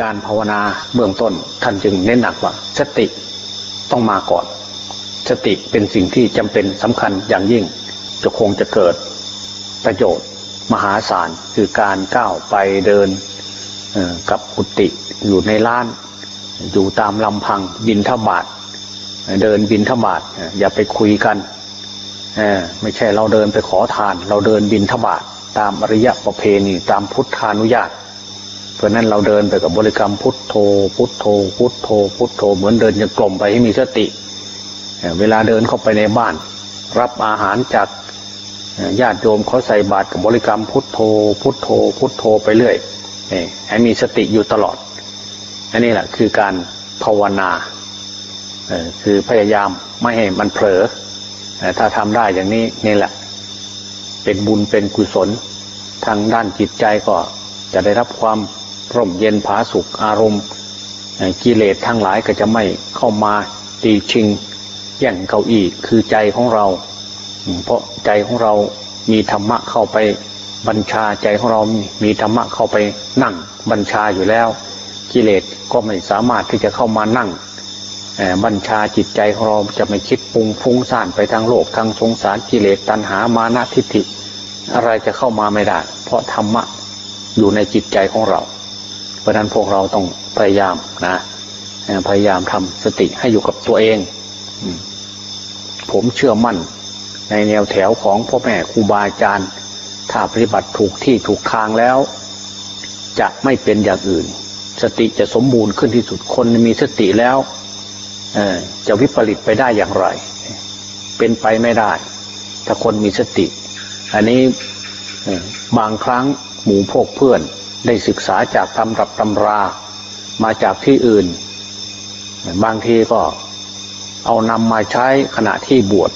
การภาวนาเบื้องต้นท่านจึงเน้นหนักว่าสติต้องมาก่อน สติเป็นสิ่งที่จำเป็นสำคัญอย่างยิ่ง จะคงจะเกิดประโยชน์มหาศาลคือการก้าวไปเดินกับกุฏิอยู่ในล้าน อยู่ตามลำพังบินทบาทเดินบินทบาทอย่าไปคุยกันไม่ใช่เราเดินไปขอทาน เราเดินบินทบาทตามอริยประเพณีตามพุทธานุญาต เพราะนั้นเราเดินไปกับบริกรรมพุทโธ พุทโธ พุทโธ พุทโธ เหมือนเดินยังกลมไปให้มีสติ เวลาเดินเข้าไปในบ้าน รับอาหารจากญาติโยมเขาใส่บาตรกับบริกรรมพุทโธ พุทโธ พุทโธไปเรื่อยให้มีสติอยู่ตลอด อันนี้แหละคือการภาวนาคือพยายามไม่ให้มันเผลอถ้าทำได้อย่างนี้นี่แหละ เป็นบุญเป็นกุศล ทางด้านจิตใจก็จะได้รับความ ร่มเย็นผาสุขอารมณ์ กิเลสทั้งหลายก็จะไม่เข้ามาตีชิงแย่งเก้าอี้คือใจของเรา เพราะใจของเรามีธรรมะเข้าไปบัญชาใจของเรามีธรรมะเข้าไปนั่งบัญชาอยู่แล้ว กิเลสก็ไม่สามารถที่จะเข้ามานั่งบัญชาจิตใจของเราจะไม่คิดปรุงฟุ้งซ่านไปทางโลกทางสงสารกิเลสตัณหามานะทิฏฐิ อะไรจะเข้ามาไม่ได้ เพราะธรรมะอยู่ในจิตใจของเรา ราะนั้นพวกเราต้องพยายามนะพยายามทำสติให้อยู่กับตัวเองผมเชื่อมั่น ในแนวแถวของพ่อแม่ครูบาอาจารย์ ถ้าปฏิบัติถูกที่ถูกทางแล้ว จะไม่เป็นอย่างอื่น สติจะสมบูรณ์ขึ้นที่สุดคนมีสติแล้วจะวิปริตไปได้อย่างไร เป็นไปไม่ได้ ถ้าคนมีสติ อันนี้บางครั้งหมู่พวกเพื่อน ได้ศึกษาจากตำรับตำรา มาจากที่อื่น บางทีก็เอานำมาใช้ขณะที่บวช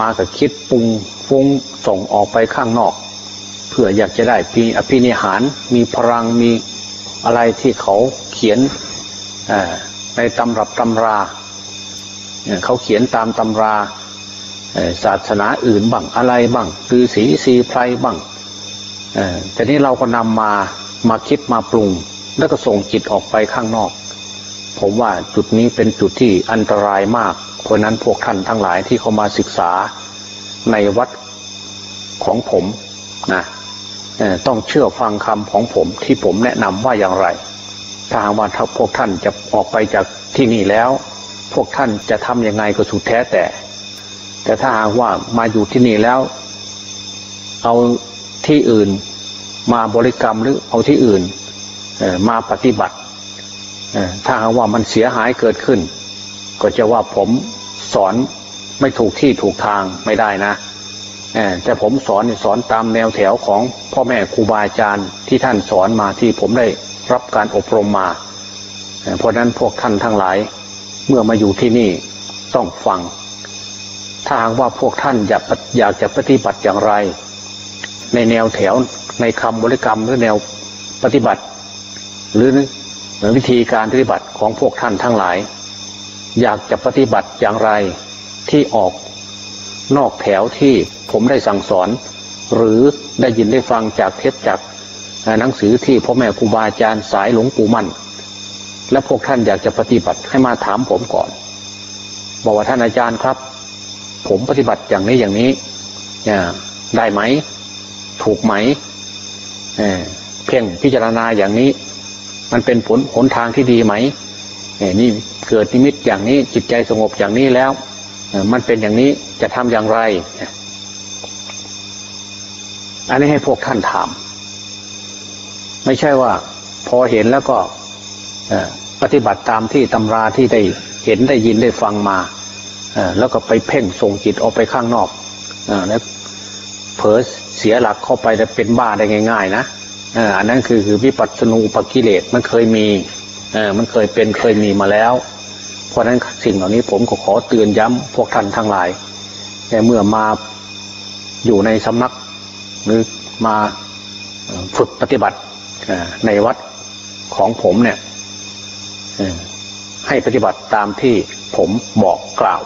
มากับคิดปรุงฟุ้งส่งออกไปข้างนอก เพื่ออยากจะได้มีอภินิหาร มีพลังมีอะไรที่เขาเขียนในตำรับตำรา เขาเขียนตามตำราศาสนาอื่นบ้างอะไรบ้างคือสีสีไพรบ้าง แต่นี้เราก็นำมามาคิดมาปรุง แล้วก็ส่งจิตออกไปข้างนอก ผมว่าจุดนี้เป็นจุดที่อันตรายมาก เพราะนั้นพวกท่านทั้งหลายที่เขามาศึกษาในวัดของผมนะต้องเชื่อฟังคำของผมที่ผมแนะนำว่าอย่างไร ถ้าหากว่าพวกท่านจะออกไปจากที่นี่แล้ว พวกท่านจะทำยังไงก็สุดแท้แต่ แต่ถ้าหากว่ามาอยู่ที่นี่แล้ว เอา ที่อื่น มาบริกรรมหรือเอาที่อื่นมาปฏิบัติถ้าหากว่ามันเสียหายเกิดขึ้น ก็จะว่าผมสอนไม่ถูกที่ถูกทางไม่ได้นะแต่ผมสอนสอนตามแนวแถวของพ่อแม่ครูบาอาจารย์ที่ท่านสอนมาที่ผมได้รับการอบรมมา เพราะนั้นพวกท่านทั้งหลายเมื่อมาอยู่ที่นี่ต้องฟัง ถ้าหากว่าพวกท่านอยากอยากจะปฏิบัติอย่างไร ในแนวแถวในคำบริกรรมหรือแนวปฏิบัติ หรือวิธีการปฏิบัติของพวกท่านทั้งหลาย อยากจะปฏิบัติอย่างไรที่ออกนอกแถวที่ผมได้สั่งสอน หรือได้ยินได้ฟังจากเทปจากหนังสือที่พ่อแม่ครูบาอาจารย์สายหลวงปู่มั่น และพวกท่านอยากจะปฏิบัติให้มาถามผมก่อน บอกว่าท่านอาจารย์ครับ ผมปฏิบัติอย่างนี้อย่างนี้ได้ไหม ถูกไหมเเพียงพิจารณาอย่างนี้ มันเป็นผลหนทางที่ดีไหมนี่เกิดนิมิตอย่างนี้จิตใจสงบอย่างนี้แล้วมันเป็นอย่างนี้จะทำอย่างไร อันนี้ให้พวกท่านถาม ไม่ใช่ว่า พอเห็นแล้วก็ปฏิบัติตามที่ตำราที่ได้เห็นได้ยินได้ฟังมาแล้วก็ไปเพ่งส่งจิตออกไปข้างนอกแล้ว เผลอเสียหลักเข้าไปแล้วเป็นบ้าได้ง่าย ๆ นะอันนั้นคือคือวิปัสสนูปกิเลสมันเคยมีมันเคยเป็นเคยมีมาแล้ว เพราะนั้นสิ่งเหล่านี้ผมก็ขอเตือนย้ำพวกท่านทั้งหลายแต่เมื่อมาอยู่ในสำนักหรือมาฝึกปฏิบัติในวัดของผมเนี่ยให้ปฏิบัติตามที่ผมบอกกล่าว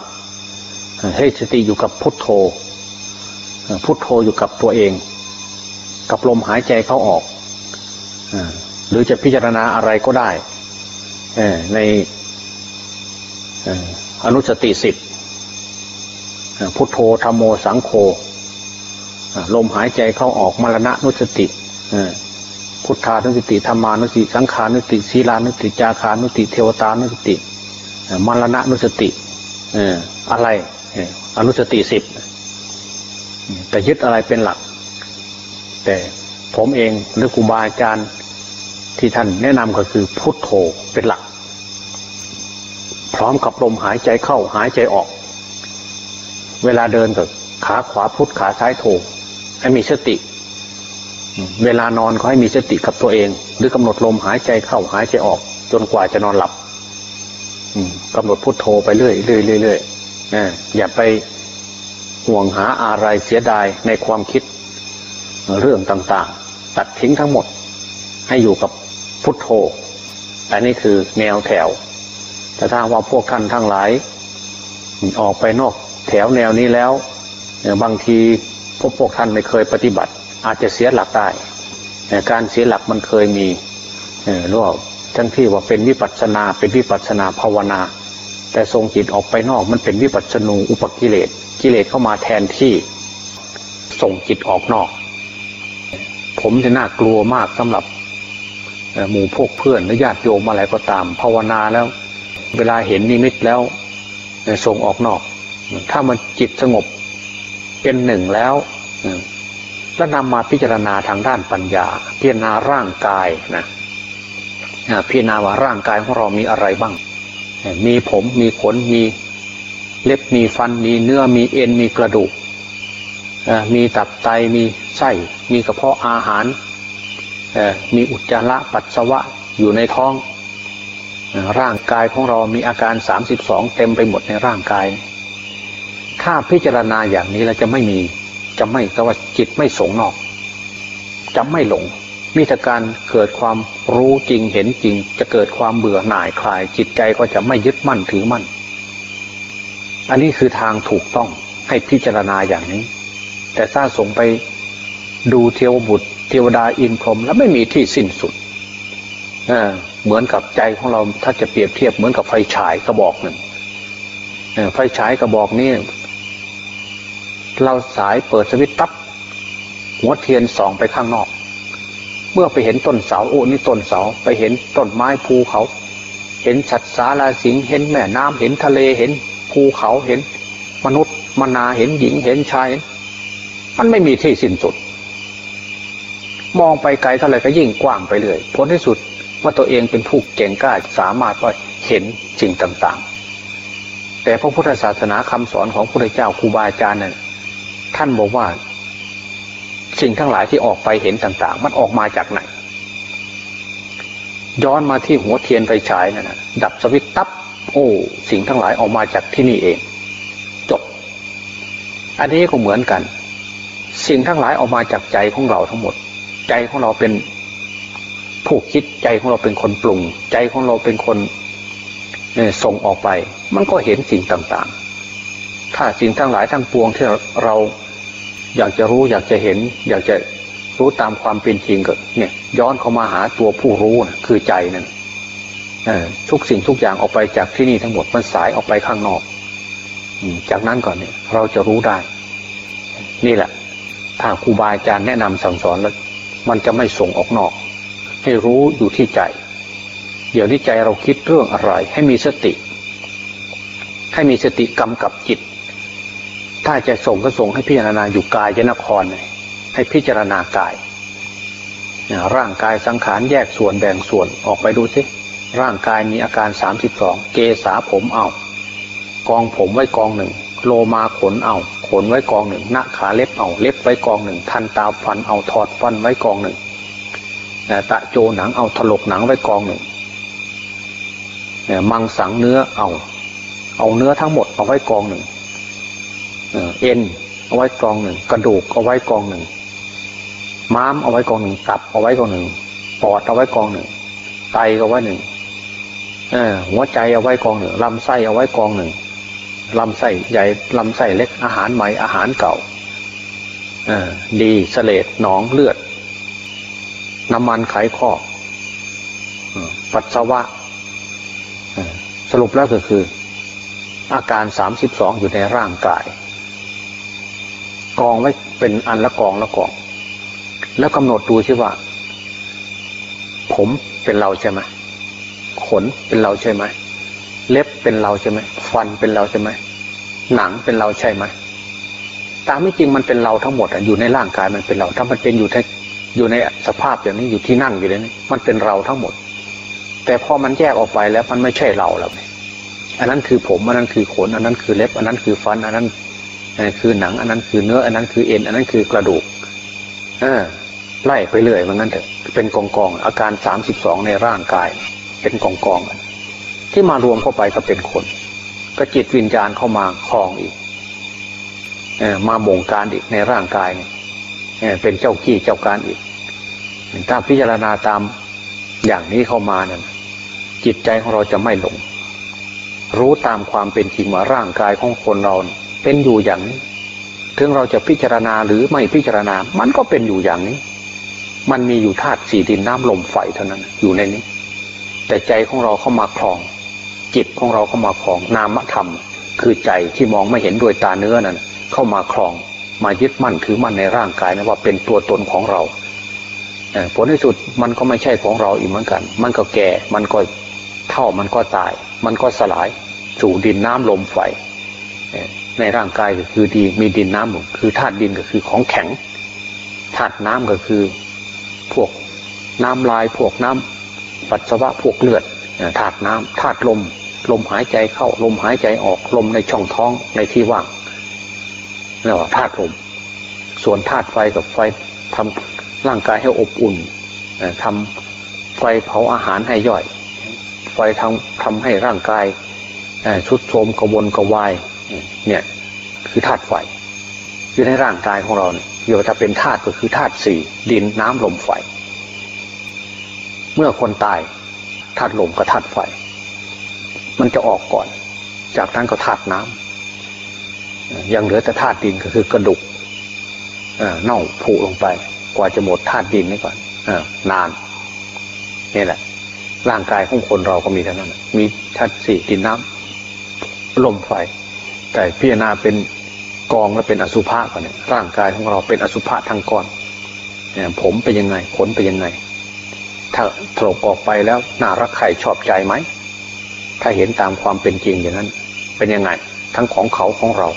ให้สติอยู่กับพุทโธ พุทโธอยู่กับตัวเอง กับลมหายใจเขาออกหรือจะพิจารณาอะไรก็ได้ในอนุสติสิบพุทโธธรรมโมสังโฆลมหายใจเข้าออกมรณะนุสติพุทธานุสติธรรมานุสติ สังขานุสติศีลานุสติจาคานุสติ เทวตานุสติมรณะนุสติอะไรอนุสติสิบ แต่ยึดอะไรเป็นหลัก แต่ผมเองหรือครูบาอาจารย์ที่ท่านแนะนำก็คือพุทโธเป็นหลัก พร้อมกับลมหายใจเข้าหายใจออก เวลาเดินก็ขาขวาพุทขาซ้ายโธให้มีสติ เวลานอนก็ให้มีสติกับตัวเอง หรือกำหนดลมหายใจเข้าหายใจออก จนกว่าจะนอนหลับกำหนดพุทโธไปเรื่อยเรื่อยเรื่อยอย่าไป ห่วงหาอะไรเสียดายในความคิดเรื่องต่างๆ ตัดทิ้งทั้งหมด ให้อยู่กับพุทโธอันนี้คือแนวแถว แต่ถ้าว่าพวกท่านทั้งหลาย ออกไปนอกแถวแนวนี้แล้ว บางทีพวกพวกท่านไม่เคยปฏิบัติ อาจจะเสียหลักได้การเสียหลักมันเคยมีรือว่าทั้งที่ว่าเป็นวิปัสนาเป็นวิปัสนาภาวนา แต่ทรงจิตออกไปนอกมันเป็นวิปัสสนูอุปกิเลส กิเลสเข้ามาแทนที่ส่งจิตออกนอก ผมจะน่ากลัวมากสำหรับหมู่พวกเพื่อนหรือญาติโยมอะไรก็ตามภาวนาแล้ว เวลาเห็นนิมิตแล้วส่งออกนอก ถ้ามันจิตสงบเป็นหนึ่งแล้วแล้วนำมาพิจารณาทางด้านปัญญา พิจารณาร่างกายนะพิจารณาว่าร่างกายของเรามีอะไรบ้าง มีผมมีขนมี เล็บมีฟันมีเนื้อมีเอ็นมีกระดูกมีตับไตมีไส้มีกระเพาะอาหาร มีอุจจาระปัสสาวะอยู่ในท้อง ร่างกายของเรามีอาการสามสิบสองเต็มไปหมดในร่างกาย ถ้าพิจารณาอย่างนี้เราจะไม่มีจะไม่แต่ว่าจิตไม่สงนอก จะไม่หลงมีแต่การเกิดความรู้จริงเห็นจริง จะเกิดความเบื่อหน่ายคลาย จิตใจก็จะไม่ยึดมั่นถือมั่น อันนี้คือทางถูกต้องให้พิจารณาอย่างนี้ แต่ถ้าส่งไปดูเทวบุตร เทวดาอินพรหมแล้วไม่มีที่สิ้นสุดเเหมือนกับใจของเราถ้าจะเปรียบเทียบเหมือนกับไฟฉายกระบอกหนึ่งไฟฉายกระบอกนี้ เราสายเปิดสวิตตับหัวเทียนส่องไปข้างนอก เมื่อไปเห็นต้นเสาโอ้นี่ต้นเสาไปเห็นต้นไม้ภูเขา เห็นสัตว์สาราสิงเห็นแม่น้ำเห็นทะเลเห็น ภูเขาเห็น มนุษย์มนาเห็นหญิงเห็นชาย มันไม่มีที่สิ้นสุด มองไปไกลเท่าไหร่ก็ยิ่งกว้างไปเลยผลที่สุดว่าตัวเองเป็นผู้เก่งกล้าสามารถว่าเห็นสิ่งต่างๆ แต่พระพุทธศาสนาคำสอนของพระเจ้าครูบาอาจารย์เนี่ยท่านบอกว่า สิ่งทั้งหลายที่ออกไปเห็นต่าง ๆ มันออกมาจากไหนย้อนมาที่หัวเทียนไฟฉายนั่นนะดับสวิตตับ อ้ สิ่งทั้งหลายออกมาจากที่นี่เอง จบ อันนี้ก็เหมือนกัน สิ่งทั้งหลายออกมาจากใจของเราทั้งหมด ใจของเราเป็นผู้คิดใจของเราเป็นคนปรุง ใจของเราเป็นคนส่งออกไป มันก็เห็นสิ่งต่างๆ ถ้าสิ่งทั้งหลายทั้งปวงที่เราอยากจะรู้อยากจะเห็น อยากจะรู้ตามความเป็นจริงก็เนี่ย ย้อนเข้ามาหาตัวผู้รู้นะคือใจนั่น ทุกสิ่งทุกอย่างออกไปจากที่นี่ทั้งหมดมันสายออกไปข้างนอกจากนั้นก่อนเนี่ย เราจะรู้ได้ นี่แหละ ถ้าครูบาอาจารย์แนะนำสั่งสอนแล้ว มันจะไม่ส่งออกนอก ให้รู้อยู่ที่ใจ เดี๋ยวนี้ใจเราคิดเรื่องอะไร ให้มีสติ ให้มีสติกำกับจิต ถ้าจะส่งก็ส่งให้พิจารณาอยู่กายยนครให้พิจารณากายร่างกายสังขารแยกส่วนแบ่งส่วนออกไปดูสิ ร่างกายมีอาการสามสิบสองเกษาผมเอา กองผมไว้กองหนึ่ง โลมาขนเอา ขนไว้กองหนึ่งหน้าขาเล็บเอา เล็บไว้กองหนึ่ง ทันตาฟันเอาถอดฟันไว้กองหนึ่งตะโจหนังเอาถลกหนังไว้กองหนึ่งมังสังเนื้อเอา เอาเนื้อทั้งหมดเอาไว้กองหนึ่งเอ็นเอาไว้กองหนึ่ง กระดูกเอาไว้กองหนึ่ง ม้ามเอาไว้กองหนึ่งตับเอาไว้กองหนึ่งปอดเอาไว้กองหนึ่งไตเอาไว้หนึ่ง หัวใจเอาไว้กองหนึ่งลำไส้เอาไว้กองหนึ่งลำไส้ใหญ่ลำไส้เล็กอาหารใหม่อาหารเก่าดีสเสลดหนองเลือด น้ำมันไขข้อปัสสาวะสรุปแล้วก็คือ อาการสามสิบสองอยู่ในร่างกาย กองไว้เป็นอันละกองละกอง แล้วกำหนดดูใช่ว่า ผมเป็นเราใช่ไหม ขนเป็นเราใช่ไหม เล็บเป็นเราใช่ไหม ฟันเป็นเราใช่ไหม หนังเป็นเราใช่ไหม ตามไม่จริงมันเป็นเราทั้งหมดอะอยู่ในร่างกายมันเป็นเรา ถ้ามันเป็นอยู่ในอยู่ในสภาพอย่างนี้อยู่ที่นั่งอยู่เลยนี่มันเป็นเราทั้งหมด แต่พอมันแยกออกไปแล้วมันไม่ใช่เราแล้วอันนั้นคือผมอันนั้นคือขน อันนั้นคือเล็บ อันนั้นคือฟัน อันนั้นคือหนัง อันนั้นคือเนื้อ อันนั้นคือเอ็น อันนั้นคือกระดูก เออไล่ไปเรื่อยมันงั้นเถอะ เป็นกองกองอาการสามสิบสองในร่างกาย เป็นกองกองที่มารวมเข้าไปก็เป็นคน ก็จิตวิญญาณเข้ามาคลองอีกมาบงการอีกในร่างกายเนี่ยเป็นเจ้าขี้เจ้าการอีกถ้าพิจารณาตามอย่างนี้เข้ามาเนี่ยจิตใจของเราจะไม่หลง รู้ตามความเป็นจริงว่าร่างกายของคนเราเป็นอยู่อย่างนี้ ถึงเราจะพิจารณาหรือไม่พิจารณา มันก็เป็นอยู่อย่างนี้ มันมีอยู่ธาตุสี่ดินน้ำลมไฟเท่านั้น อยู่ในนี้ แต่ใจของเราเข้ามาคลอง จิตของเราเข้ามาคลองนามธรรม คือใจที่มองไม่เห็นด้วยตาเนื้อนั้นเข้ามาคลอง มายึดมั่นถือมั่นในร่างกายนะว่าเป็นตัวตนของเราผลที่สุดมันก็ไม่ใช่ของเราอีกเหมือนกัน มันก็แก่มันก็เท่ามันก็ตาย มันก็สลายสู่ดินน้ำลมไฟในร่างกายก็คือดีมีดินน้ำคือธาตุดินก็คือของแข็งธาตุน้ำก็คือพวกน้ำลายพวกน้ำ ปัสสาวะพวกเลือดธาตุน้ำธาตุลม ลมหายใจเข้าลมหายใจออกลมในช่องท้องในที่ว่างเรียกว่าธาตุลม ส่วนธาตุไฟกับไฟทำร่างกายให้อบอุ่นทำไฟเผาอาหารให้ย่อย ไฟทำทำให้ร่างกายชุดโทมกระวนกระวายเนี่ยคือธาตุไฟอยู่ในร่างกายของเราเนี่ยเดี๋ยวจะเป็นธาตุก็คือธาตุสี่ดินน้ำลมไฟ เมื่อคนตายธาตุลมกับธาตุไฟ มันจะออกก่อน จากนั้นก็ธาตุน้ำยังเหลือแต่ธาตุดินก็คือกระดูกเน่าผุลงไป กว่าจะหมดธาตุดินนี่ก่อนอนานนี่แหละ ร่างกายของคนเราก็มีเท่านั้น มีธาตุสี่ดินน้ำลมไฟ แต่พิจารณาเป็นกองและเป็นอสุภะก่อนเนี่ยร่างกายของเราเป็นอสุภะทั้งก้อนผมเป็นยังไงขนเป็นยังไง ถ้าถลกออกไปแล้วน่ารักใครชอบใจไหม ถ้าเห็นตามความเป็นจริงอย่างนั้น เป็นยังไง ทั้งของเขาของเรา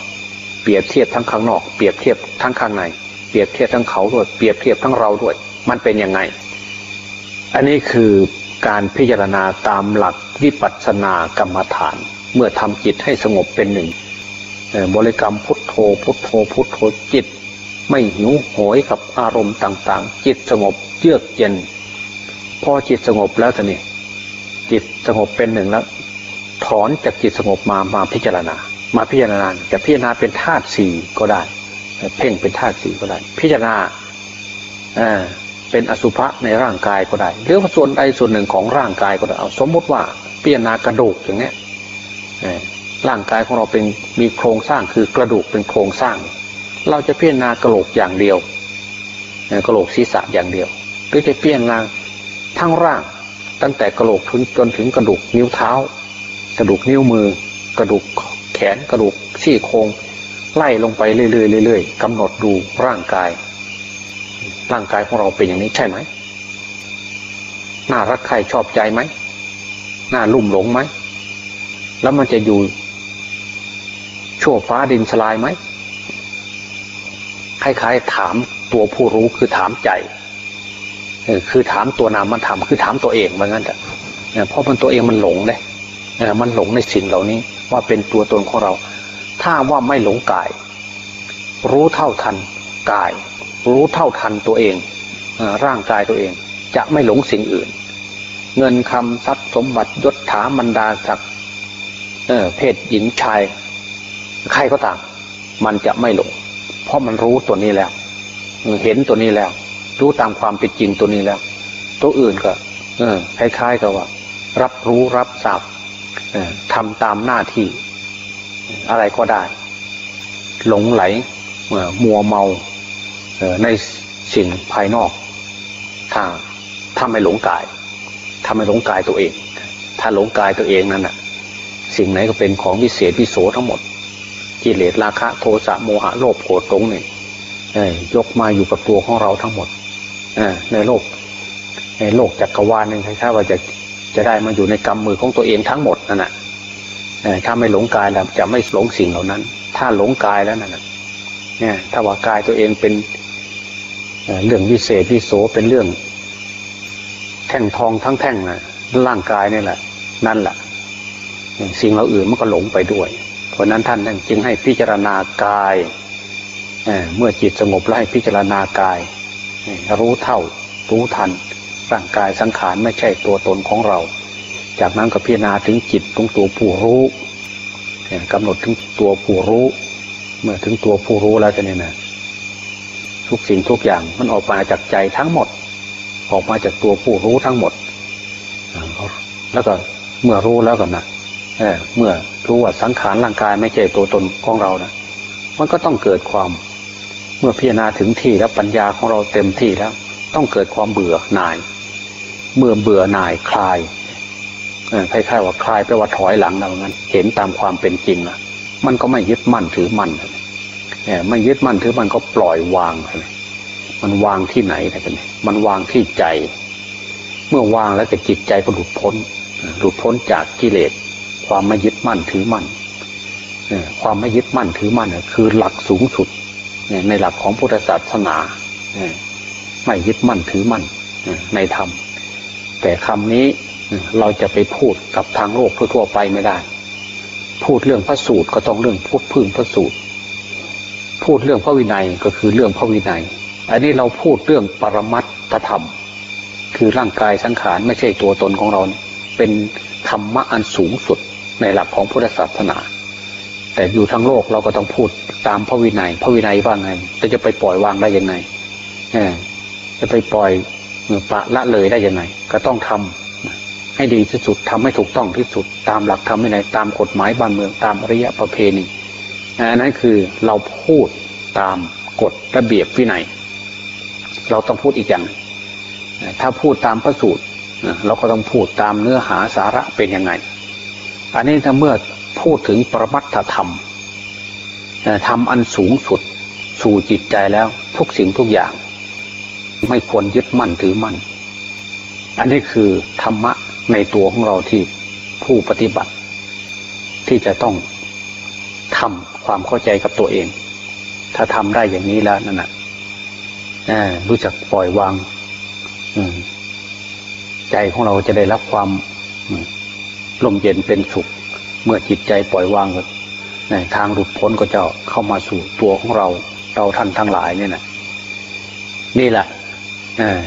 เปรียบเทียบทั้งข้างนอก เปรียบเทียบทั้งข้างใน เปรียบเทียบทั้งเขาด้วย เปรียบเทียบทั้งเราด้วย มันเป็นยังไง อันนี้คือการพิจารณาตามหลักวิปัสสนากรรมฐาน เมื่อทำจิตให้สงบเป็นหนึ่งบริกรรมพุทโธพุทโธพุทโธจิต ไม่หิวโหยกับอารมณ์ต่างๆ จิตสงบเยือกเย็น พอจิตสงบแล้วท่นี่จิตสงบเป็นหนึ่งแล้ว ถอนจากจิตสงบมามาพิจารณา มาพิจารณาจะพิจารณาเป็นธาตุสี่ก็ได้ เพ่งเป็นธาตุสี่ก็ได้ พิจารณาเป็นอสุภะในร่างกายก็ได้หรือว่าส่วนใดส่วนหนึ่งของร่างกายก็ได้เอาสมมติว่าพิจารณากระดูกอย่างนี้ร่างกายของเราเป็นมีโครงสร้างคือกระดูกเป็นโครงสร้าง เราจะพิจารณากระโหลกอย่างเดียวกระโหลกศีรษะอย่างเดียวหรือจะพิจารณา ทั้งร่าง ตั้งแต่กระโหลกถึงจนถึงกระดูกนิ้วเท้า กระดูกนิ้วมือ กระดูกแขนกระดูกชี้โครงไล่ลงไปเรื่อยๆเรื่อยๆกำหนดดูร่างกาย ร่างกายของเราเป็นอย่างนี้ใช่ไหมน่ารักใครชอบใจไหมน่าลุ่มหลงไหมแล้วมันจะอยู่ชั่วฟ้าดินสลายไหมคล้ายๆถามตัวผู้รู้คือถามใจ คือถามตัวนามมันทำคือถามตัวเองเหมือนกันแต่เพราะมันตัวเองมันหลงเลยมันหลงในสิ่งเหล่านี้ว่าเป็นตัวตนของเรา ถ้าว่าไม่หลงกาย รู้เท่าทันกาย รู้เท่าทันตัวเองร่างกายตัวเอง จะไม่หลงสิ่งอื่น เงินคำทรัพย์สมบัติยศถามันดาศักดิ์เพศหญิงชาย ใครก็ตาม มันจะไม่หลง เพราะมันรู้ตัวนี้แล้ว เห็นตัวนี้แล้ว รู้ตามความเป็นจริงตัวนี้แล้ว ตัวอื่นก็ เออคล้ายๆกับว่า รับรู้รับทราบทำตามหน้าที่ อะไรก็ได้ หลงไหลมัวเมาในสิ่งภายนอก ถ้าถ้าไม่หลงกายทำให้หลงกายตัวเอง ถ้าหลงกายตัวเองนั่นน่ะ สิ่งไหนก็เป็นของวิเศษวิโสทั้งหมดกิเลสราคะ โทสะโมหะโลภโกรธตรงนี่ยยกมาอยู่กับตัวของเราทั้งหมด ในโลก ในโลกจักรวาลนึงใช่ว่าจะจะได้มาอยู่ในกำมือของตัวเองทั้งหมดนั่นแหะถ้าไม่หลงกายแล้วจะไม่หลงสิ่งเหล่านั้น ถ้าหลงกายแล้วนั่นเนี่ย ถ้าว่ากายตัวเองเป็นเรื่องวิเศษวิโสเป็นเรื่อง แท่งทองทั้งแท่งนะร่างกายนี่แหละ นั่นแหละสิ่งเราอื่นมันก็หลงไปด้วย เพราะนั้นท่านจึงให้พิจารณากายเมื่อจิตสงบแล้วให้พิจารณากาย รู้เท่า รู้ทัน ร่างกายสังขารไม่ใช่ตัวตนของเรา จากนั้นก็พิจารณาถึงจิตตรงตัวผู้รู้กำหนดถึงตัวผู้รู้ เมื่อถึงตัวผู้รู้แล้วจะเนี่ยนะทุกสิ่งทุกอย่างมันออกมาจากใจทั้งหมด ออกมาจากตัวผู้รู้ทั้งหมด แล้วก็เมื่อรู้แล้วกันนะเเมื่อรู้ว่าสังขารร่างกายไม่ใช่ตัวตนของเรานะมันก็ต้องเกิดความ เมื่อพิจารณาถึงที่แล้วปัญญาของเราเต็มที่แล้ว ต้องเกิดความเบื่อหน่าย เมื่อเบื่อหน่ายคลายคล้ายๆว่าคลายแปลว่าถอยหลังเรางั้น เห็นตามความเป็นจริงนะมันก็ไม่ยึดมั่นถือมั่นเนไม่ยึดมั่นถือมันก็ปล่อยวาง มันวางที่ไหนนะกันมันวางที่ใจ เมื่อวางแล้วก็จิตใจก็หลุดพ้น หลุดพ้นจากกิเลส ความไม่ยึดมั่นถือมั่นความไม่ยึดมั่นถือมั่นคือหลักสูงสุด ในหลักของพุทธศาสนาไม่ยึดมั่นถือมั่นในธรรม แต่คำนี้เราจะไปพูดกับทางโลกทั่วไปไม่ได้ พูดเรื่องพระสูตรก็ต้องเรื่องพูดพึ่งพระสูตร พูดเรื่องพระวินัยก็คือเรื่องพระวินัย อันนี้เราพูดเรื่องปรมัตถธรรม คือร่างกายสังขารไม่ใช่ตัวตนของเรา เป็นธรรมะอันสูงสุดในหลักของพุทธศาสนา แต่อยู่ทั้งโลกเราก็ต้องพูดตามพระวินัย พระวินัยว่าไงจะจะไปปล่อยวางได้ยังไงจะไปปล่อยปะละเลยได้ยังไง ก็ต้องทำให้ดีที่สุดทำให้ถูกต้องที่สุด ตามหลักธรรมวินัยตามกฎหมายบ้านเมืองตามอริยประเพณีอันนั้นคือเราพูดตามกฎระเบียบวินัย เราต้องพูดอีกอย่าง ถ้าพูดตามพระสูตรเราก็ต้องพูดตามเนื้อหาสาระเป็นยังไง อันนี้ถ้าเมื่อ พูดถึงประมัตถธรรมทำอันสูงสุดสู่จิตใจแล้วทุกสิ่งทุกอย่าง ไม่ควรยึดมั่นถือมั่น อันนี้คือธรรมะในตัวของเราที่ผู้ปฏิบัติ ที่จะต้องทำความเข้าใจกับตัวเอง ถ้าทำได้อย่างนี้แล้วนั่นแหะรู้จักปล่อยวางใจของเราจะได้รับความลมเย็นเป็นสุข เมื่อจิตใจปล่อยวางในทางหลุดพ้นก็จะเข้ามาสู่ตัวของเรา เราท่านทั้งหลายเนี่ยนะนี่แหละ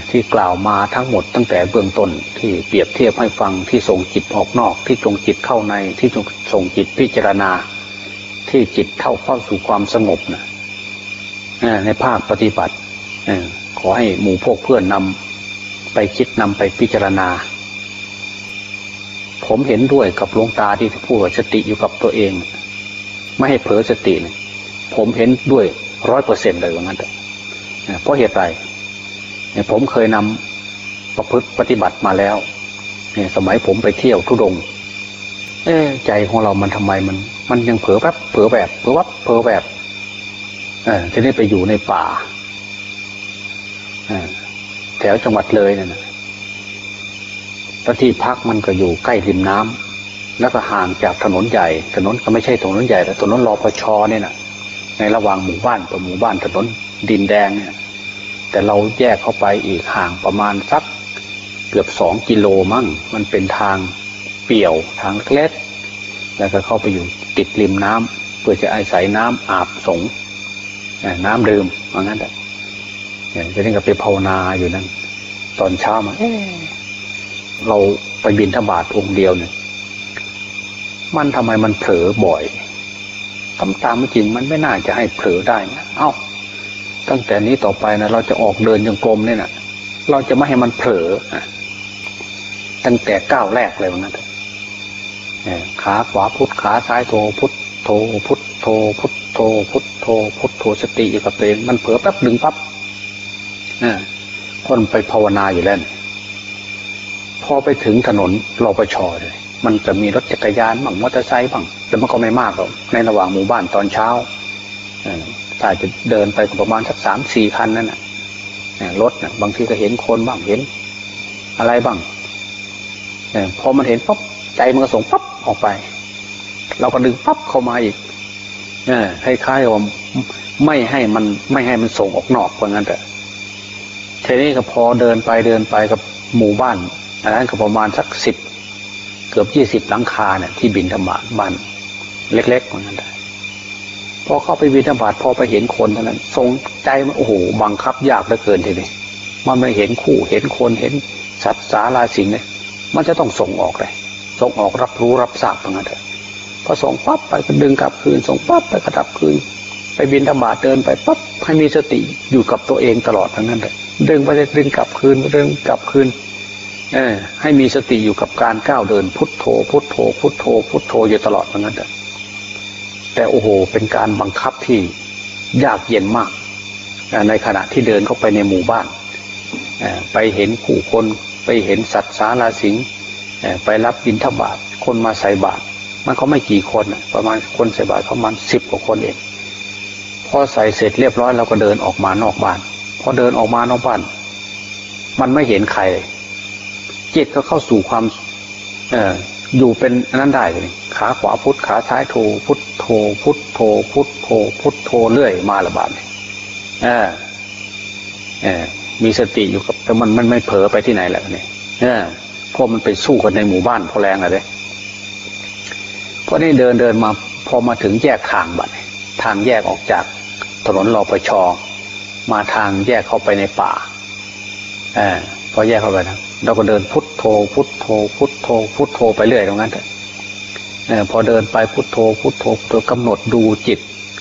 ที่กล่าวมาทั้งหมดตั้งแต่เบื้องต้นที่เปรียบเทียบให้ฟังที่ส่งจิตออกนอก ที่จงจิตเข้าในที่ส่งจิตพิจารณา ที่จิตเข้าเข้าสู่ความสงบนะในภาคปฏิบัติขอให้หมู่พวกเพื่อนนำไปคิดนำไปพิจารณา ผมเห็นด้วยกับหลวงตาที่พูดว่าสติอยู่กับตัวเอง ไม่ให้เผลอสติผมเห็นด้วยร้อยเปอร์เซ็นต์เลยว่างั้นเพราะเหตุไรผมเคยนำประพฤติปฏิบัติมาแล้วเนี่ยสมัยผมไปเที่ยวทุดง เอ๊ใจของเรามันทำไมมัน มันยังเผลอแป๊บเผลอแบบเผลอวับเผลอแบบเออจะได้ไปอยู่ในป่าแถวจังหวัดเลยเนี่ย แล้วที่พักมันก็อยู่ใกล้ริมน้ำแล้วก็ห่างจากถนนใหญ่ ถนนก็ไม่ใช่ถนนใหญ่แต่ถนนรอพชเนี่ยนะในระหว่างหมู่บ้านกับหมู่บ้านถนนดินแดงเนี่ย แต่เราแยกเข้าไปอีกห่างประมาณสักเกือบสองกิโลมั่ง มันเป็นทางเปี่ยวทางเล็กแล้วก็เข้าไปอยู่ติดริมน้ำเพื่อจะอาศัยน้ำอาบสงน้ำดื่มว่างั้นแต่ยจะนี่ก็ไปภาวนาอยู่นั่นตอนเช้ามา เราไปบินทบาทองค์เดียวเนี่ยมันทำไมมันเผลอบ่อยคำตามจริงมันไม่น่าจะให้เผลอได้นะเอ้า ตั้งแต่นี้ต่อไปนะเราจะออกเดินยังกลมเนี่ยนะเราจะไม่ให้มันเผลอตั้งแต่ก้าวแรกเลยวนะขาขวาพุทขาซ้ายโทพุทโทพุทโทพุทโทพุทโทพุทโทสติอยู่กับตัวเองมันเผลอแป๊บหนึ่งปั๊บคนไปภาวนาอยู่แล้ว พอไปถึงถนนรอปชเลยมันจะมีรถจักรยานบ้างมอเตอร์ไซค์บ้างแต่มันก็ไม่มากหรอกในระหว่างหมู่บ้านตอนเช้าถ้าจะเดินไปประมาณสักสามสี่คันนั่นแหะรถนะบางทีก็เห็นคนบ้างเห็น อะไรบ้างพอมันเห็นปั๊บใจมันก็ส่งปั๊บออกไป เราก็ดึงปั๊บเข้ามาอีกคล้ายๆว่าไม่ให้มันไม่ให้มันส่งออกนอกเพราะงั้นแต่ทีนี้ก็พอเดินไปเดินไปกับหมู่บ้าน อันนั้นก็ประมาณสักสิบเกือบยี่สิบหลังคาเนี่ยที่บินธบาตบ้านเล็กๆเหมือนกันได้พอเข้าไปบินธบาตพอไปเห็นคนเท่านั้น ทรงใจมันโอ้โหบังคับยากเหลือเกินทีนี้มันไม่เห็นคู่เห็นคนเห็นสัตว์สาราสิงเนี่ยมันจะต้องส่งออกเลยส่งออกรับรู้รับทราบเหมือนกันเถอะพอส่งปั๊บไปก็ดึงกลับคืนส่งปั๊บไปกระดับคืน ไปบินธบาตเดินไปปั๊บให้มีสติอยู่กับตัวเองตลอดทั้งนั้นเลยดึงไปดึงกลับคืนดึงกลับคืน ให้มีสติอยู่กับการก้าวเดิน พุทโธ พุทโธ พุทโธ พุทโธอยู่ตลอดเหมือนกันแต่โอ้โห เป็นการบังคับที่ยากเย็นมาก ในขณะที่เดินเข้าไปในหมู่บ้านไปเห็นผู้คนไปเห็นสัตว์สาราสิงไปรับบิณฑบาตคนมาใส่บาตรมันเขาไม่กี่คนประมาณคนใส่บาตรประมาณสิบกว่าคนเองพอใส่เสร็จเรียบร้อยเราก็เดินออกมานอกบ้านพอเดินออกมานอกบ้าน มันไม่เห็นใคร จิตก็เข้าสู่ความเออยู่เป็นนั้นได้เลยขาขวาพุทธขาซ้ายโทพุทโทพุทโทพุทโทพุทโทเรื่อยมาละบาดเออเออมีสติอยู่กับแต่มันมันไม่เผลอไปที่ไหนแล้วเนี่ยเออพอมันไปสู้กันในหมู่บ้านพอแรงอะไรเพราะนี่เดินเดินมาพอมาถึงแยกทางบัดทางแยกออกจากถนนรอปชมาทางแยกเข้าไปในป่าอพอแยกเข้าไปนะเราก็เดินพุท ธพุทโธพุทโธพุทโธไปเรื่อยตรงนั้นเถออพอเดินไปพุทโธพุทโธตัวกำหนดดูจิต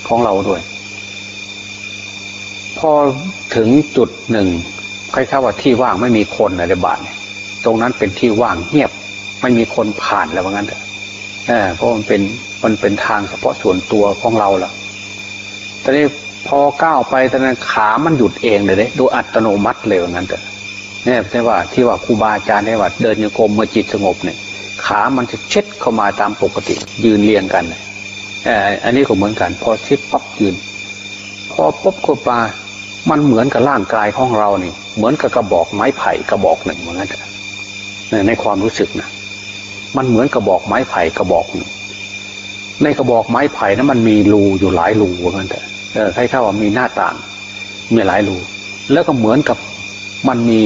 ของเราด้วย พอถึงจุดหนึ่งคล้ายๆว่าที่ว่างไม่มีคนในบ้านตรงนั้นเป็นที่ว่างเงียบ ไม่มีคนผ่านแล้วว่างั้นเถอะเพราะมันเป็นมันเป็นทางเฉพาะส่วนตัวของเราละตอนนี้พอก้าวไปตอนนั้นขามันหยุดเองเลยเนี่ยดูอัตโนมัติเลยว่างั้นเถอะ เนี่ยใช่ว่าที่ว่าครูบาอาจารย์ได้ว่าเดินโยกมเมื่อจิตสงบเนี่ย ขามันจะเช็ดเข้ามาตามปกติ ยืนเรียงกันเอออันนี้ก็เหมือนกัน พอเชิดปั๊บยืน พอปุ๊บครูบามันเหมือนกับร่างกายของเราเนี่ยเหมือนกับกระบอกไม้ไผ่กระบอกหนึ่งเหมือนกันในความรู้สึกนะมันเหมือนกระบอกไม้ไผ่กระบอกหนึ่งในกระบอกไม้ไผ่นั้นมันมีรูอยู่หลายรูเหมือนกันแต่เออให้เข้าว่ามีหน้าต่าง มีหลายรูแล้วก็เหมือนกับมันมี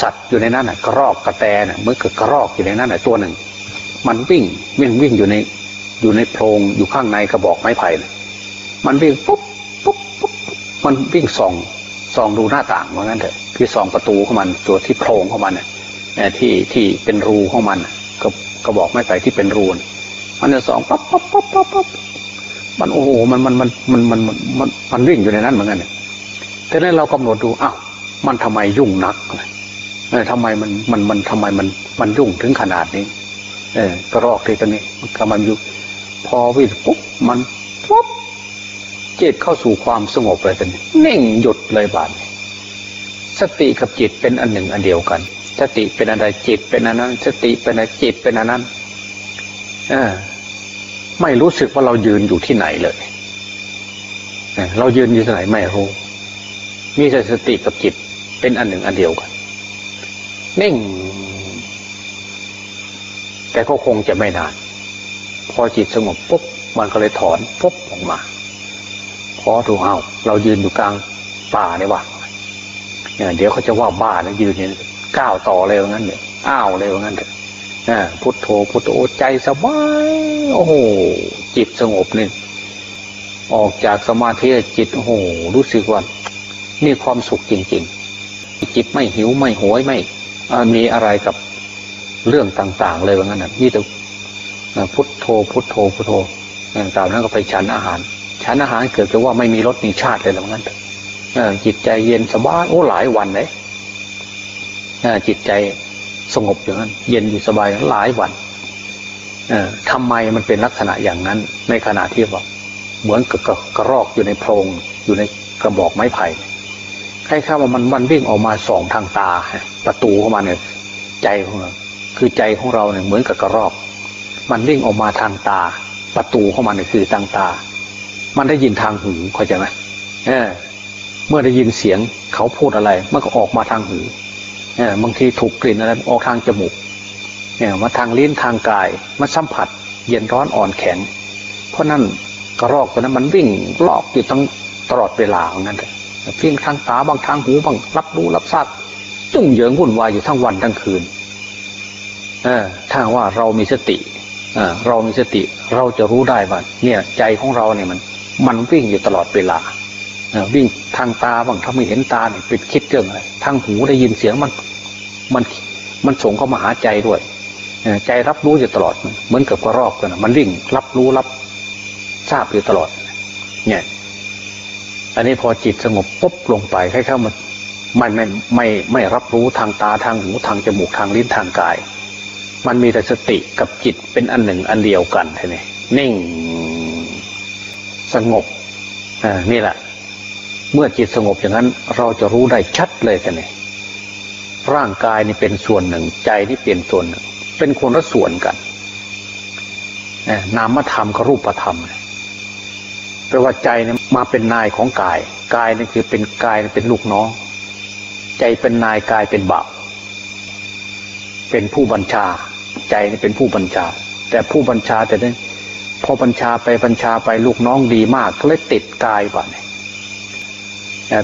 สัตว์อยู่ในนั้นน่ะกระรอกกระแตน่ะเมื่อกกระรอกอยู่ในนั้นน่ะตัวหนึ่ง มันวิ่งวิ่งวิ่งอยู่ในอยู่ในโพรงอยู่ข้างในกระบอกไม้ไผ่มันวิ่งปุ๊บปุ๊บปุ๊บมันวิ่งส่องส่องดูหน้าต่างว่างั้นเถอะคือส่องประตูของมันตัวที่โพรงของมันเนี่ยที่ที่เป็นรูของมันก็กระบอกไม้ไผ่ที่เป็นรูมันจะส่องปั๊บปั๊บปั๊บปั๊บปั๊บมันโอ้โหมันมันมันมันมันมันมันวิ่งอยู่ในนั้นเหมือนกันเนี่ยแต่นั้นเรากำหนดดูอ้าวมันทำไมยุ่งนัก เออทำไมมันมันมันทำไมมันมันยุ่งถึงขนาดนี้ เออกระรอกที่ตรงนี้มันกำลังอยู่พอวิ่งปุ๊บมันปุ๊บจิตเข้าสู่ความสงบเลยเป็นนิ่งหยุดเลยบาดสติกับจิตเป็นอันหนึ่งอันเดียวกัน สติเป็นอะไรจิตเป็นอันนั้น สติเป็นอะไรจิตเป็นอันนั้น เออ ไม่รู้สึกว่าเรายืนอยู่ที่ไหนเลยเรายืนอยู่ที่ไหนไม่รู้มีแต่สติกับจิตเป็นอันหนึ่งอันเดียวกัน นิ่ง แต่ก็คงจะไม่นาน พอจิตสงบปุ๊บมันก็เลยถอนปุ๊บออกมาพอถูกเอาเรายืนอยู่กลางป่าเนี่ยว่ะเนี่ยเดี๋ยวเขาจะว่าบ้านะยืนเนี่ยก้าวต่อเลยว่างั้นเนี่ยอ้าวเลยว่างั้นเถอะพุทโธพุทโธใจสบายโอ้โหจิตสงบเนี่ยออกจากสมาธิจิตโอ้โหรู้สึกว่ามีความสุขจริง ๆ จิตไม่หิวไม่หวยไม่ มีอะไรกับเรื่องต่าง ๆ เลยว่างั้นนะนี่แต่พุทโธพุทโธพุทโธต่างนั้นก็ไปฉันอาหาร ฉันอาหารเกิดจากว่าไม่มีรสมีชาติเลยว่างั้นจิตใจเย็นสบายโอ้หลายวันเลยจิตใจสงบอย่างนั้น เย็นอยู่สบายหลายวันเออทำไมมันเป็นลักษณะอย่างนั้น ในขณะที่ว่าเหมือนกับกระรอกอยู่ในโพรงอยู่ในกระบอกไม้ไผ่ ใครข้าว่ามันมันวิ่งออกมาสองทางตา ประตูเข้ามาเนี่ย ใจของเราคือใจของเราเนี่ยเหมือนกับกระรอก มันวิ่งออกมาทางตา ประตูเข้ามาเนี่ยคือทางตา มันได้ยินทางหูเข้าใจไหมเออ เมื่อได้ยินเสียงเขาพูดอะไร มันก็ออกมาทางหูเออบางทีถูกกลิ่นอะไรออกทางจมูกเนี่ยมาทางลิ้นทางกายมาสัมผัส เย็นร้อนอ่อนแข็ง เพราะนั่นกระรอกตัวนั้นมันวิ่งลอกอยู่ทั้งตลอดเวลาของนั้นเลย วิ่งทางตาบางทางหูบางรับรู้รับทราบจุ่งเหยิงวุ่นวายอยู่ทั้งวันทั้งคืนเออถ้าว่าเรามีสติเออเรามีสติเราจะรู้ได้ว่าเนี่ยใจของเราเนี่ยมัน มันวิ่งอยู่ตลอดเวลาวิ่งทางตาบางถ้าไม่เห็นตาเนี่ยไปคิดเรื่องอะไรทางหูได้ยินเสียงมัน มันมันส่งเข้ามาหาใจด้วยใจรับรู้อยู่ตลอด เหมือนกับกระรอกกันนะมันวิ่งรับรู้รับทราบอยู่ตลอด เนี่ย อันนี้พอจิตสงบปุ๊บลงไปแค่เข้ามันไม่ไม่ไม่ไม่รับรู้ทางตาทางหูทางจมูกทางลิ้นทางกาย มันมีแต่สติกับจิตเป็นอันหนึ่งอันเดียวกันใช่ไหมนิ่งสงบอ่านี่แหละ เมื่อจิตสงบอย่างนั้น เราจะรู้ได้ชัดเลยใช่ไหมร่างกายนี่เป็นส่วนหนึ่ง ใจนี่เป็นส่วนหนึ่ง เป็นคนละส่วนกันนามธรรมกับรูปธรรมแปลว่าใจเนี่ย มาเป็นนายของกาย กายนี่คือเป็นกายเป็นลูกน้อง ใจเป็นนายกายเป็นบ่าวเป็นผู้บัญชา ใจนี่เป็นผู้บัญชา แต่ผู้บัญชาแต่เนี่ยพอบัญชาไปบัญชาไปลูกน้องดีมากก็เลยติดกายบ่เนี่ย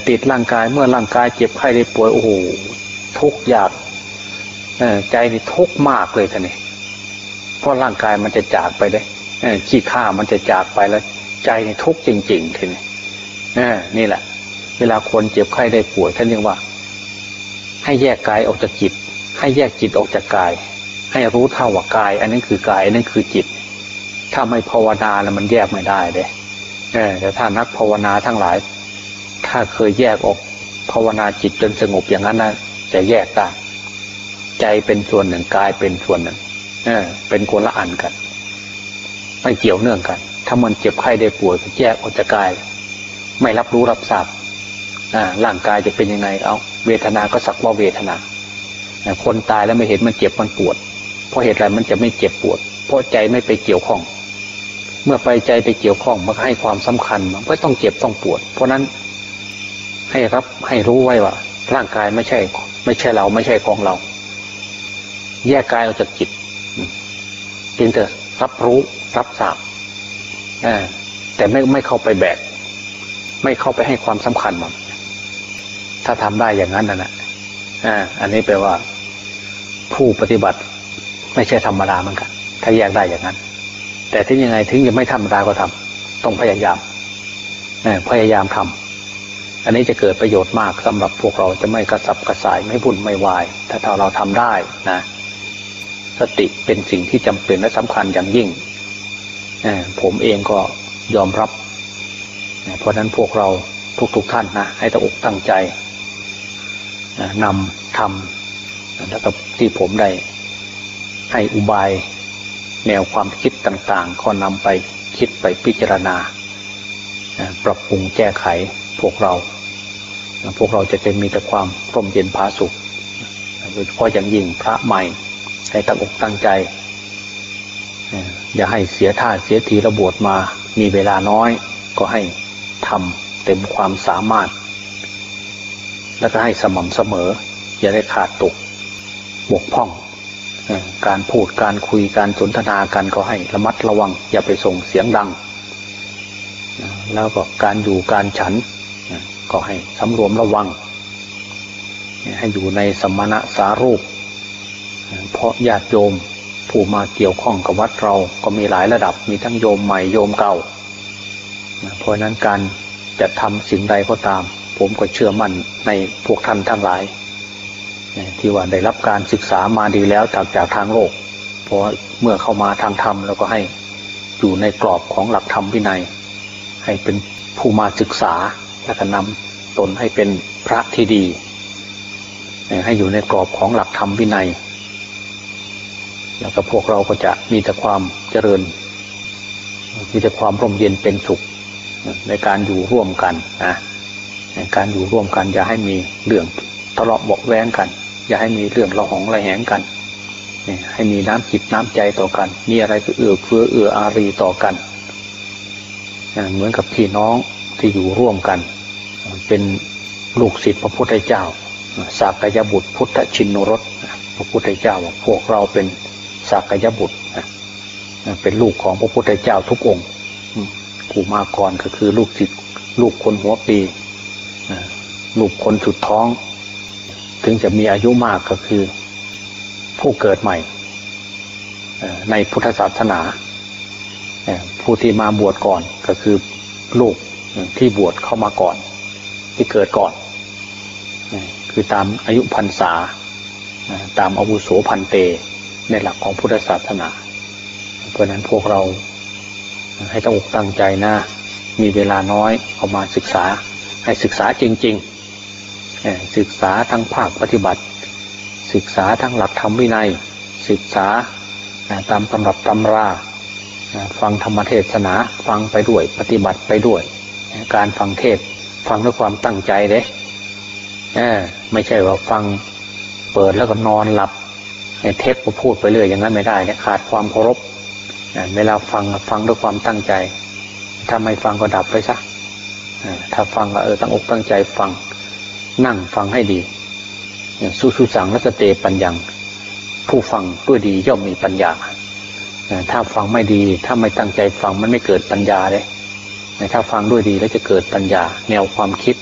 ติดร่างกายเมื่อร่างกายเจ็บไข้ได้ป่วยโอ้โหทุกข์ยากใจนี่ทุกข์มากเลยท่านนี่เพราะร่างกายมันจะจากไปได้ขี้ข้ามันจะจากไปแล้ว ใจนี่ทุกข์จริงๆทีนี้นี่แหละ เวลาคนเจ็บไข้ได้ป่วยท่านยังว่า ให้แยกกายออกจากจิต ให้แยกจิตออกจากกาย ให้รู้เท่าว่ากาย อันนั้นคือกายอันนั้นคือจิต ถ้าไม่ภาวนาแล้วมันแยกไม่ได้เลยแต่ถ้านักภาวนาทั้งหลาย ถ้าเคยแยกออกภาวนาจิตจนสงบอย่างนั้นนะจะแยกได้ใจเป็นส่วนหนึ่งกายเป็นส่วนหนึ่งเออเป็นคนละอันกัน ไม่เกี่ยวเนื่องกัน ถ้ามันเจ็บไข้ได้ป่วยก็แยกออกจากกาย ไม่รับรู้รับทราบร่างกายจะเป็นยังไงเอาเวทนาก็สักว่าเวทนาคนตายแล้วไม่เห็นมันเจ็บมันปวด เพราะเหตุไรมันจะไม่เจ็บปวด เพราะใจไม่ไปเกี่ยวข้อง เมื่อไปใจไปเกี่ยวข้องมันให้ความสำคัญมันก็ต้องเจ็บต้องปวด เพราะนั้นให้รับให้รู้ไว้ว่า ร่างกายไม่ใช่ ไม่ใช่เราไม่ใช่ของเรา แยกกายออกจากจิตเพียงแต่รับรู้รับทราบ แต่ไม่ไม่เข้าไปแบก ไม่เข้าไปให้ความสำคัญมันถ้าทำได้อย่างนั้นนะนะอันนี้แปลว่า ผู้ปฏิบัติ ไม่ใช่ธรรมดาเหมือนกัน ถ้าแยกได้อย่างนั้น แต่ที่ยังไงถึงจะไม่ธรรมดาก็ทำต้องพยายามพยายามทำอันนี้จะเกิดประโยชน์มากสำหรับพวกเราจะไม่กระสับกระส่ายไม่บุ่นไม่วาย ถ้าเราทำได้นะ สติเป็นสิ่งที่จำเป็นและสำคัญอย่างยิ่ง ผมเองก็ยอมรับ เพราะนั้นพวกเราทุกๆทท่านนะให้ตั้งอกตั้งใจนำทำแล้วก็ที่ผมได้ให้อุบายแนวความคิดต่างๆ ก็นำไปคิดไปพิจารณา ปรับปรุงแก้ไขพวกเรา พวกเราจะจะมีแต่ความร่มเย็นผาสุขโดยเฉพาะอย่างยิ่งพระใหม่ ให้ตั้งอกตั้งใจ อย่าให้เสียท่าเสียทีระบวดมา มีเวลาน้อย ก็ให้ทำเต็มความสามารถ แล้วก็ให้สม่ำเสมอ อย่าได้ขาดตกบกพร่อง การพูดการคุยการสนทนากันก็ให้ระมัดระวัง อย่าไปส่งเสียงดัง แล้วก็การอยู่การฉัน ก็ให้สำรวมระวัง ให้อยู่ในสมณะสารูป เพราะญาติโยม ผู้มาเกี่ยวข้องกับวัดเราก็มีหลายระดับมีทั้งโยมใหม่โยมเก่าเพราะนั้นการจะทำสิ่งใดก็ตาม ผมก็เชื่อมั่นในพวกท่านทั้งหลาย ที่ว่าได้รับการศึกษามาดีแล้วจากจากทางโลกเพราะเมื่อเข้ามาทางธรรมแล้วก็ให้อยู่ในกรอบของหลักธรรมวินัย ให้เป็นผู้มาศึกษาและก็นำตนให้เป็นพระที่ดี ให้อยู่ในกรอบของหลักธรรมวินัย แล้วก็พวกเราก็จะมีแต่ความเจริญ มีแต่ความร่มเย็นเป็นสุข ในการอยู่ร่วมกันนะในการอยู่ร่วมกัน อย่าให้มีเรื่องทะเลาะเบาแวงกัน อย่าให้มีเรื่องระหองระแหงกัน ให้มีน้ำจิตน้ำใจต่อกัน มีอะไรก็เอื้อเฟื้อเอื้ออารีต่อกัน เหมือนกับพี่น้องที่อยู่ร่วมกัน เป็นลูกศิษย์พระพุทธเจ้าสากยบุตรพุทธชินรสพระพุทธเจ้าพวกเราเป็น สากยบุตรเป็นลูกของพระพุทธเจ้าทุกองค์กูมาก่อนก็คือลูกศิษย์ลูกคนหัวปีลูกคนสุดท้อง ถึงจะมีอายุมากก็คือ ผู้เกิดใหม่ในพุทธศาสนาผู้ที่มาบวชก่อนก็คือลูกที่บวชเข้ามาก่อน ที่เกิดก่อน คือตามอายุพรรษาตามอาวุโสพันเต ในหลักของพุทธศาสนา เพราะนั้นพวกเราให้ตั้งอกตั้งใจนะ มีเวลาน้อยเอามาศึกษา ให้ศึกษาจริงๆ ศึกษาทั้งภาคปฏิบัติ ศึกษาทั้งหลักธรรมวินัย ศึกษาตามตำรับตำรา ฟังธรรมเทศนา ฟังไปด้วย ปฏิบัติไปด้วย การฟังเทศ ฟังด้วยความตั้งใจเด้ไม่ใช่ว่าฟังเปิดแล้วก็นอนหลับ เทปก็พูดไปเรื่อยอย่างนั้นไม่ได้เนี่ยขาดความเคารพเวลาฟังฟังด้วยความตั้งใจ ถ้าไม่ฟังก็ดับไปซะถ้าฟังก็เออตั้งอกตั้งใจฟัง นั่งฟังให้ดีสู้สู้สังรัสเตปัญญัง ผู้ฟังด้วยดีย่อมมีปัญญาถ้าฟังไม่ดี ถ้าไม่ตั้งใจฟังมันไม่เกิดปัญญาเลยถ้าฟังด้วยดีแล้วจะเกิดปัญญา แนวความคิด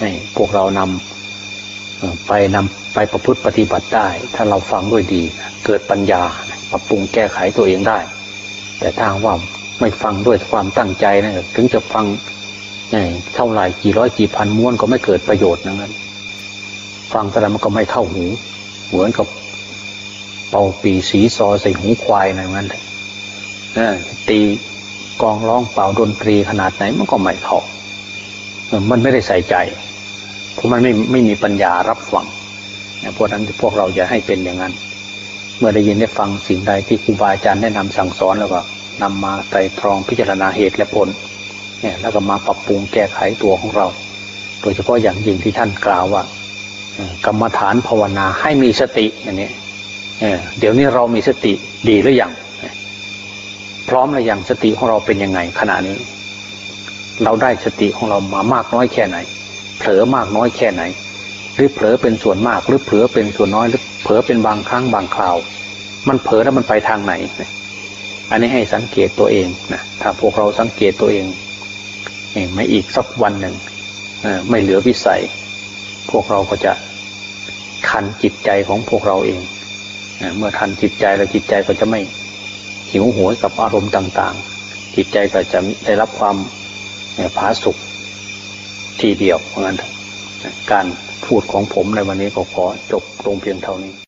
ให้พวกเรานำ ไปนำไปประพฤติปฏิบัติได้ ถ้าเราฟังด้วยดี เกิดปัญญาปรับปรุงแก้ไขตัวเองได้ แต่ถ้าว่าไม่ฟังด้วยความตั้งใจนะถึงจะฟังเท่าไหร่กี่ร้อยกี่พันม้วนก็ไม่เกิดประโยชน์นั้น ฟังแต่มันก็ไม่เข้าหู เหมือนกับเป่าปีสีซอใส่หูควายอะนั้นตีกองร้องเป่าดนตรีขนาดไหนมันก็ไม่เข้ามันไม่ได้ใส่ใจ เพราะมันไม่ไม่มีปัญญารับฟังเพราะนั้นพวกเราจะให้เป็นอย่างนั้น เมื่อได้ยินได้ฟังสิ่งใดที่ครูบาอาจารย์แนะนำสั่งสอนแล้วก็นำมาไตรตรองพิจารณาเหตุและผลเนี่ยแล้วก็มาปรับปรุงแก้ไขตัวของเรา โดยเฉพาะอย่างยิ่งที่ท่านกล่าวว่ากรรมฐานภาวนาให้มีสติอย่างนี้เดี๋ยวนี้เรามีสติดีหรือยังพร้อมหรือยังสติของเราเป็นยังไงขณะนี้ เราได้สติของเรามามากน้อยแค่ไหน เผลอมากน้อยแค่ไหน หรือเผลอเป็นส่วนมากหรือเผลอเป็นส่วนน้อยหรือเผลอเป็นบางครั้งบางคราว มันเผลอแล้วมันไปทางไหน อันนี้ให้สังเกตตัวเองนะถ้าพวกเราสังเกตตัวเองเองไม่อีกสักวันหนึ่งไม่เหลือวิสัย พวกเราก็จะทันจิตใจของพวกเราเองเมื่อทันจิตใจแล้วจิตใจก็จะไม่หิวโหยกับอารมณ์ต่าง ๆ จิตใจก็จะได้รับความผาสุก ทีเดียวเพราะงั้นการพูดของผมในวันนี้ก็ขอจบลงเพียงเท่านี้